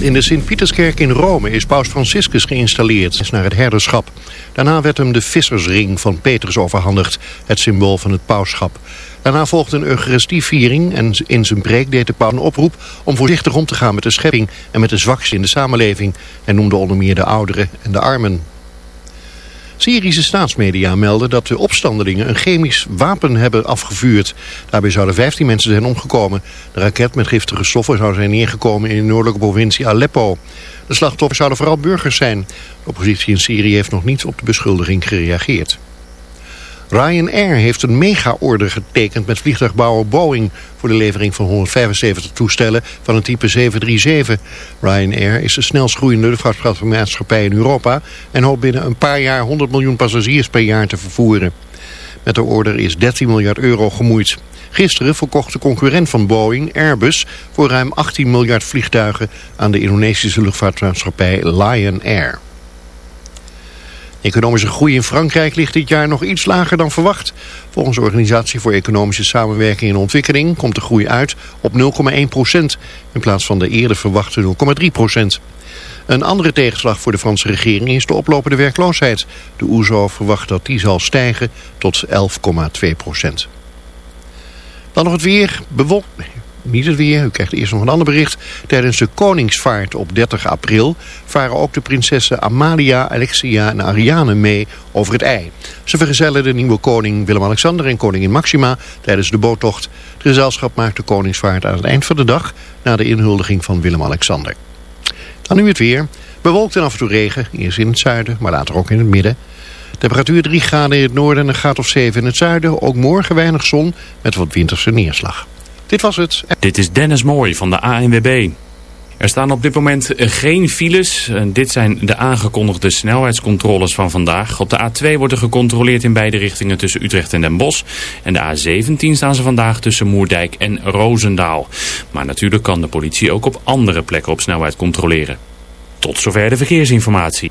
In de Sint-Pieterskerk in Rome is paus Franciscus geïnstalleerd naar het herderschap. Daarna werd hem de vissersring van Petrus overhandigd, het symbool van het pauschap. Daarna volgde een eucharistieviering en in zijn preek deed de paus een oproep om voorzichtig om te gaan met de schepping en met de zwaksten in de samenleving. En noemde onder meer de ouderen en de armen. Syrische staatsmedia melden dat de opstandelingen een chemisch wapen hebben afgevuurd. Daarbij zouden 15 mensen zijn omgekomen. De raket met giftige stoffen zou zijn neergekomen in de noordelijke provincie Aleppo. De slachtoffers zouden vooral burgers zijn. De oppositie in Syrië heeft nog niet op de beschuldiging gereageerd. Ryanair heeft een mega-order getekend met vliegtuigbouwer Boeing... voor de levering van 175 toestellen van het type 737. Ryanair is de snelst groeiende luchtvaartmaatschappij in Europa... en hoopt binnen een paar jaar 100 miljoen passagiers per jaar te vervoeren. Met de order is 13 miljard euro gemoeid. Gisteren verkocht de concurrent van Boeing, Airbus, voor ruim 18 miljard vliegtuigen aan de Indonesische luchtvaartmaatschappij Lion Air. Economische groei in Frankrijk ligt dit jaar nog iets lager dan verwacht. Volgens de Organisatie voor Economische Samenwerking en Ontwikkeling komt de groei uit op 0,1 procent, in plaats van de eerder verwachte 0,3 procent. Een andere tegenslag voor de Franse regering is de oplopende werkloosheid. De OESO verwacht dat die zal stijgen tot 11,2 procent. Dan nog het weer. Bewolkt niet het weer. U krijgt eerst nog een ander bericht. Tijdens de Koningsvaart op 30 april varen ook de prinsessen Amalia, Alexia en Ariane mee over het ei. Ze vergezellen de nieuwe koning Willem-Alexander en koningin Maxima tijdens de boottocht. Het gezelschap maakt de Koningsvaart aan het eind van de dag na de inhuldiging van Willem-Alexander. Dan nu het weer. Bewolkt en af en toe regen, eerst in het zuiden, maar later ook in het midden. Temperatuur 3 graden in het noorden en een graad of 7 in het zuiden. Ook morgen weinig zon met wat winterse neerslag. Dit was het. Dit is Dennis Mooi van de ANWB. Er staan op dit moment geen files. Dit zijn de aangekondigde snelheidscontroles van vandaag. Op de A2 wordt er gecontroleerd in beide richtingen tussen Utrecht en Den Bosch. En de A17 staan ze vandaag tussen Moerdijk en Roosendaal. Maar natuurlijk kan de politie ook op andere plekken op snelheid controleren. Tot zover de verkeersinformatie.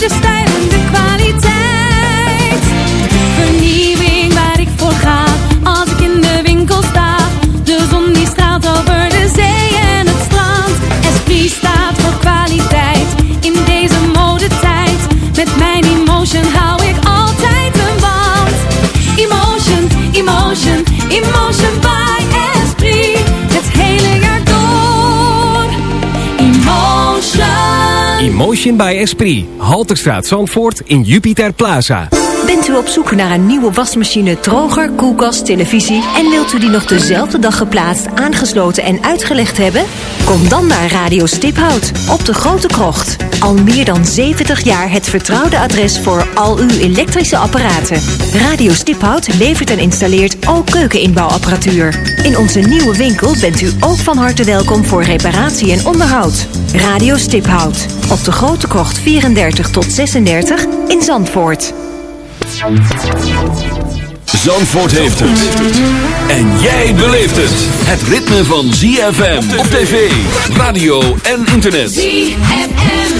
voor de Emotion by Esprit. Halterstraat Zandvoort in Jupiter Plaza. Bent u op zoek naar een nieuwe wasmachine, droger, koelkast, televisie... en wilt u die nog dezelfde dag geplaatst, aangesloten en uitgelegd hebben? Kom dan naar Radio Stiphout op de Grote Krocht. Al meer dan 70 jaar het vertrouwde adres voor al uw elektrische apparaten. Radio Stiphout levert en installeert ook keukeninbouwapparatuur. In onze nieuwe winkel bent u ook van harte welkom voor reparatie en onderhoud. Radio Stiphout op de Grote Krocht 34 tot 36 in Zandvoort. Zandvoort heeft het. En jij beleeft het. Het ritme van ZFM op tv, radio en internet. ZFM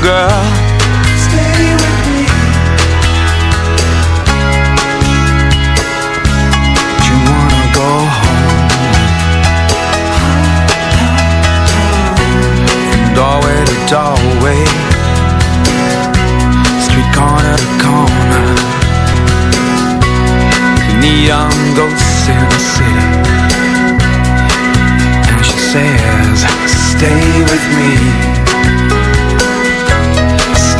girl. Stay with me. You wanna go home to street corner to corner, neon ghosts in the city. And she says, Stay with me.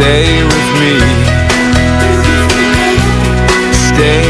stay with me. Stay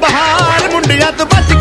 ਬਹਾਰ ਮੁੰਡਿਆਂ ਤੋਂ ਬਚ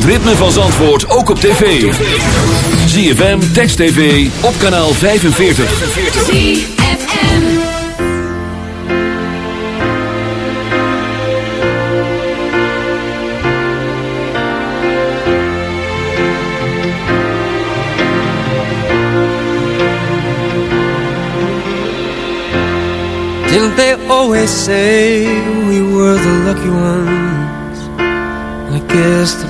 het ritme van Zandvoort ook op tv. ZFM, Text TV, op kanaal 45. ZFM. Didn't they always say we were the lucky ones? I guess that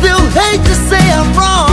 still hate to say I'm wrong,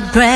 my brain.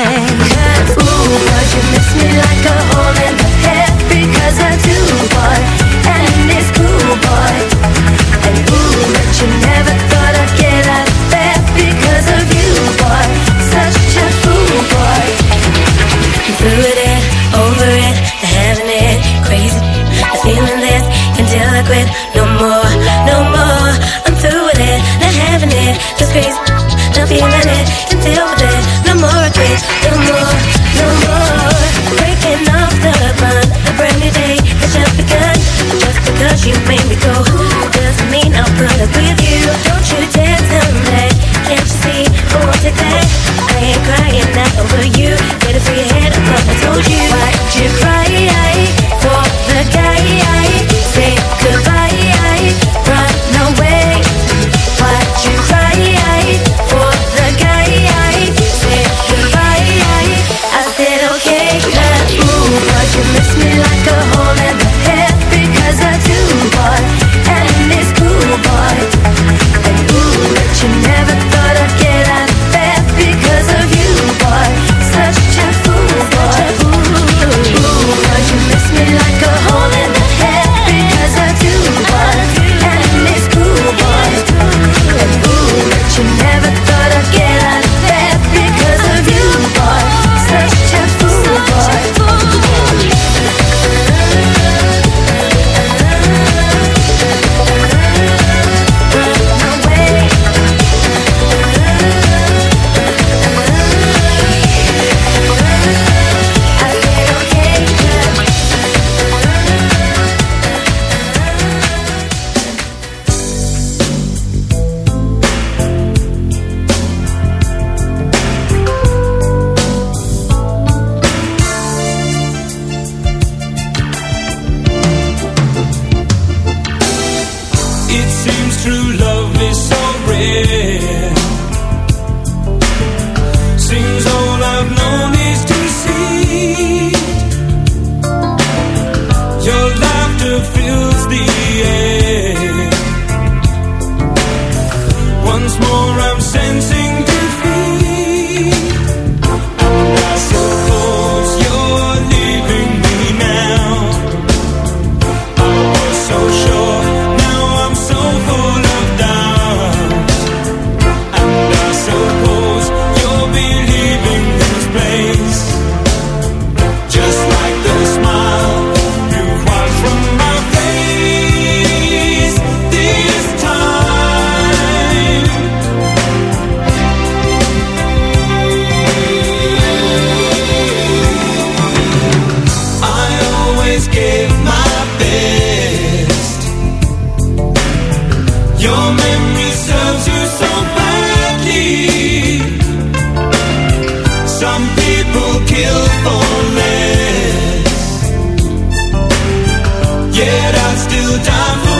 Still die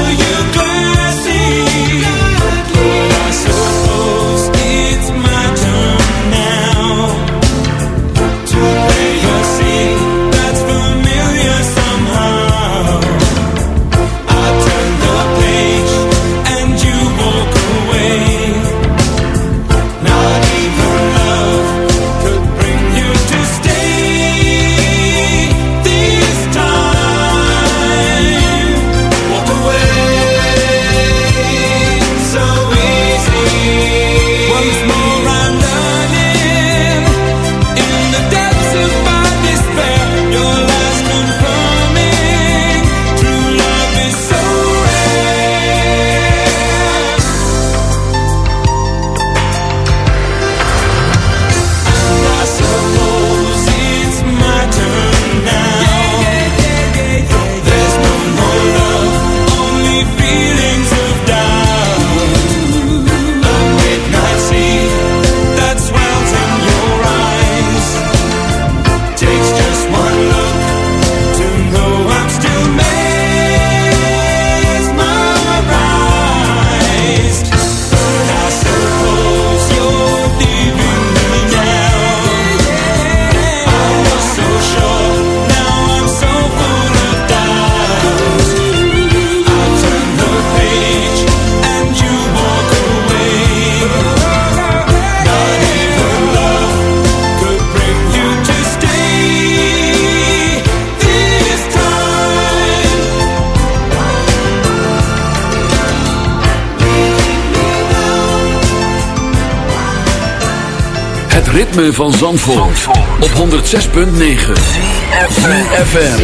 ritme van Zandvoort, Zandvoort. op 106.9 CFFM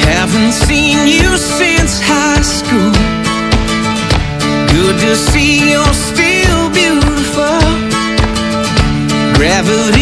Haven't seen you since high school. Good to see you're still beautiful. Gravity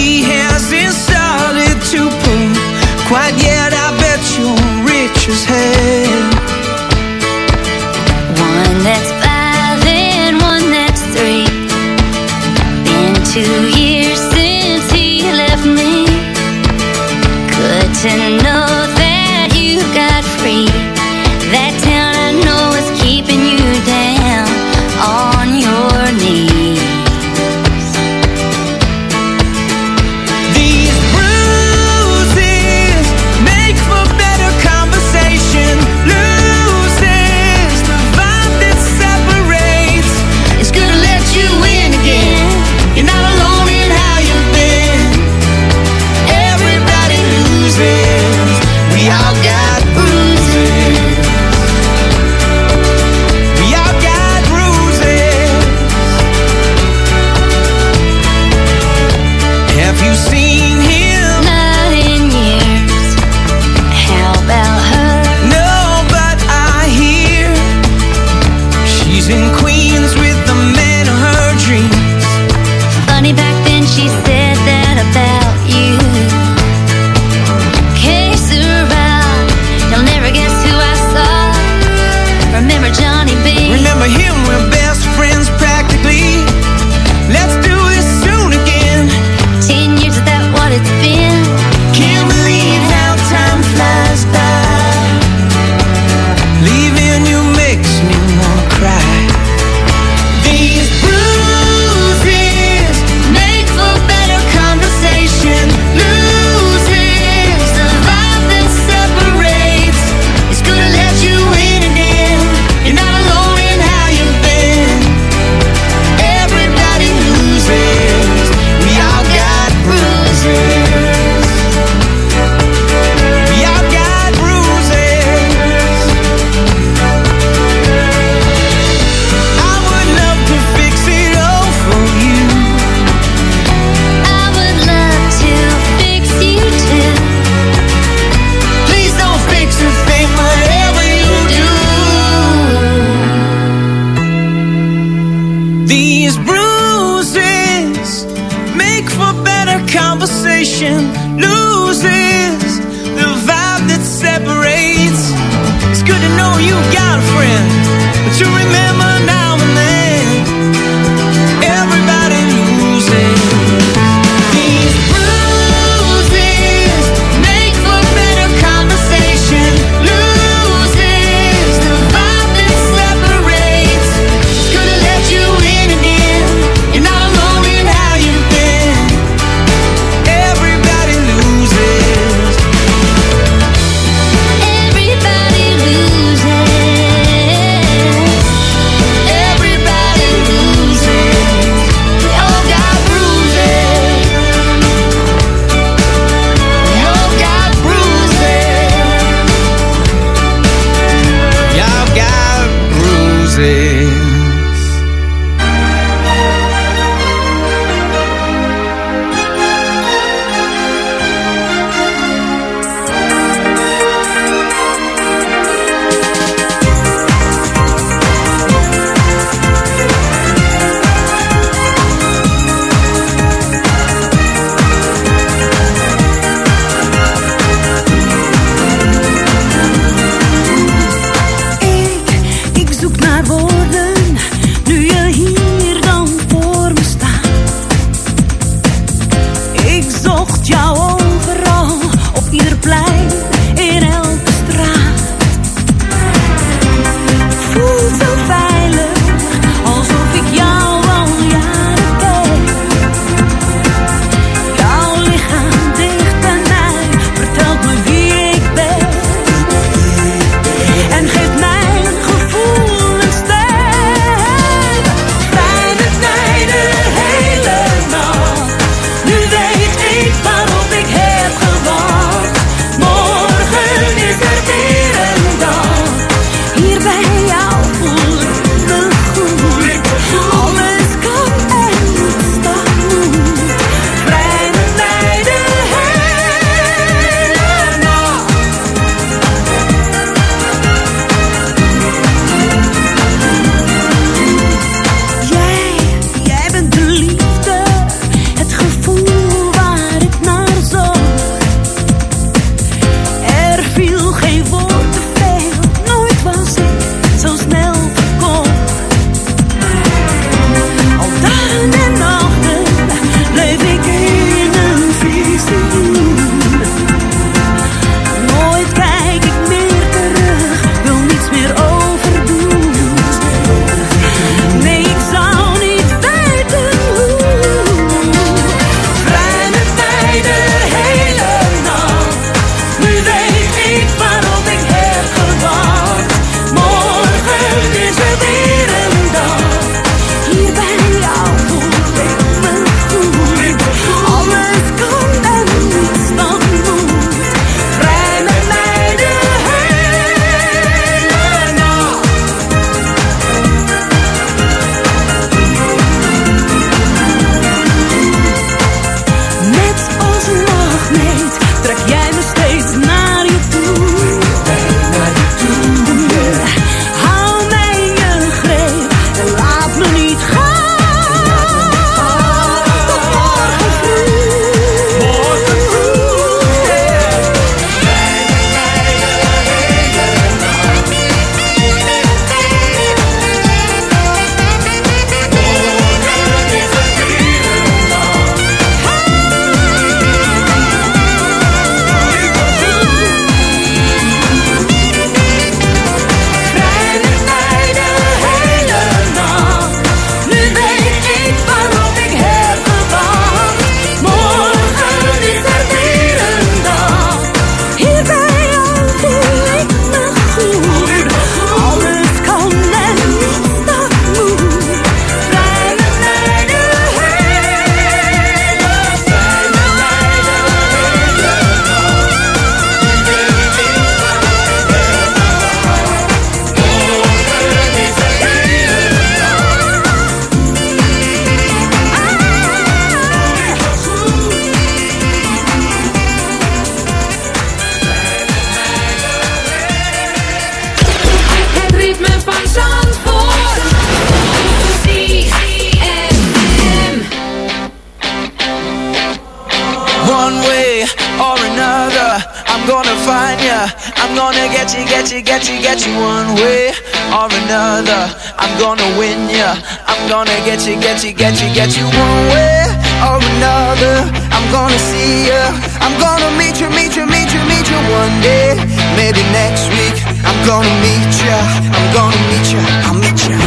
you, get you, get you, get you one way or another. I'm gonna see you. I'm gonna meet you, meet you, meet you, meet you one day. Maybe next week. I'm gonna meet you. I'm gonna meet you. I'll meet you.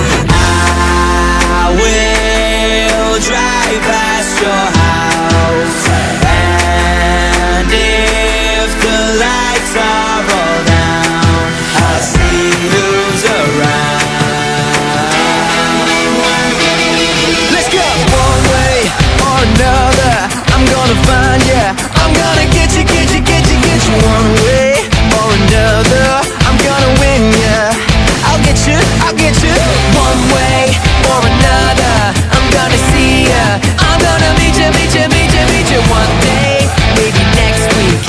I will drive past your house, and if the lights are on. gonna find you I'm gonna get you, get you, get you, get you One way or another. I'm gonna win you I'll get you, I'll get you One way or another. I'm gonna see you I'm gonna meet you, meet you, meet you, meet you One day, maybe next week.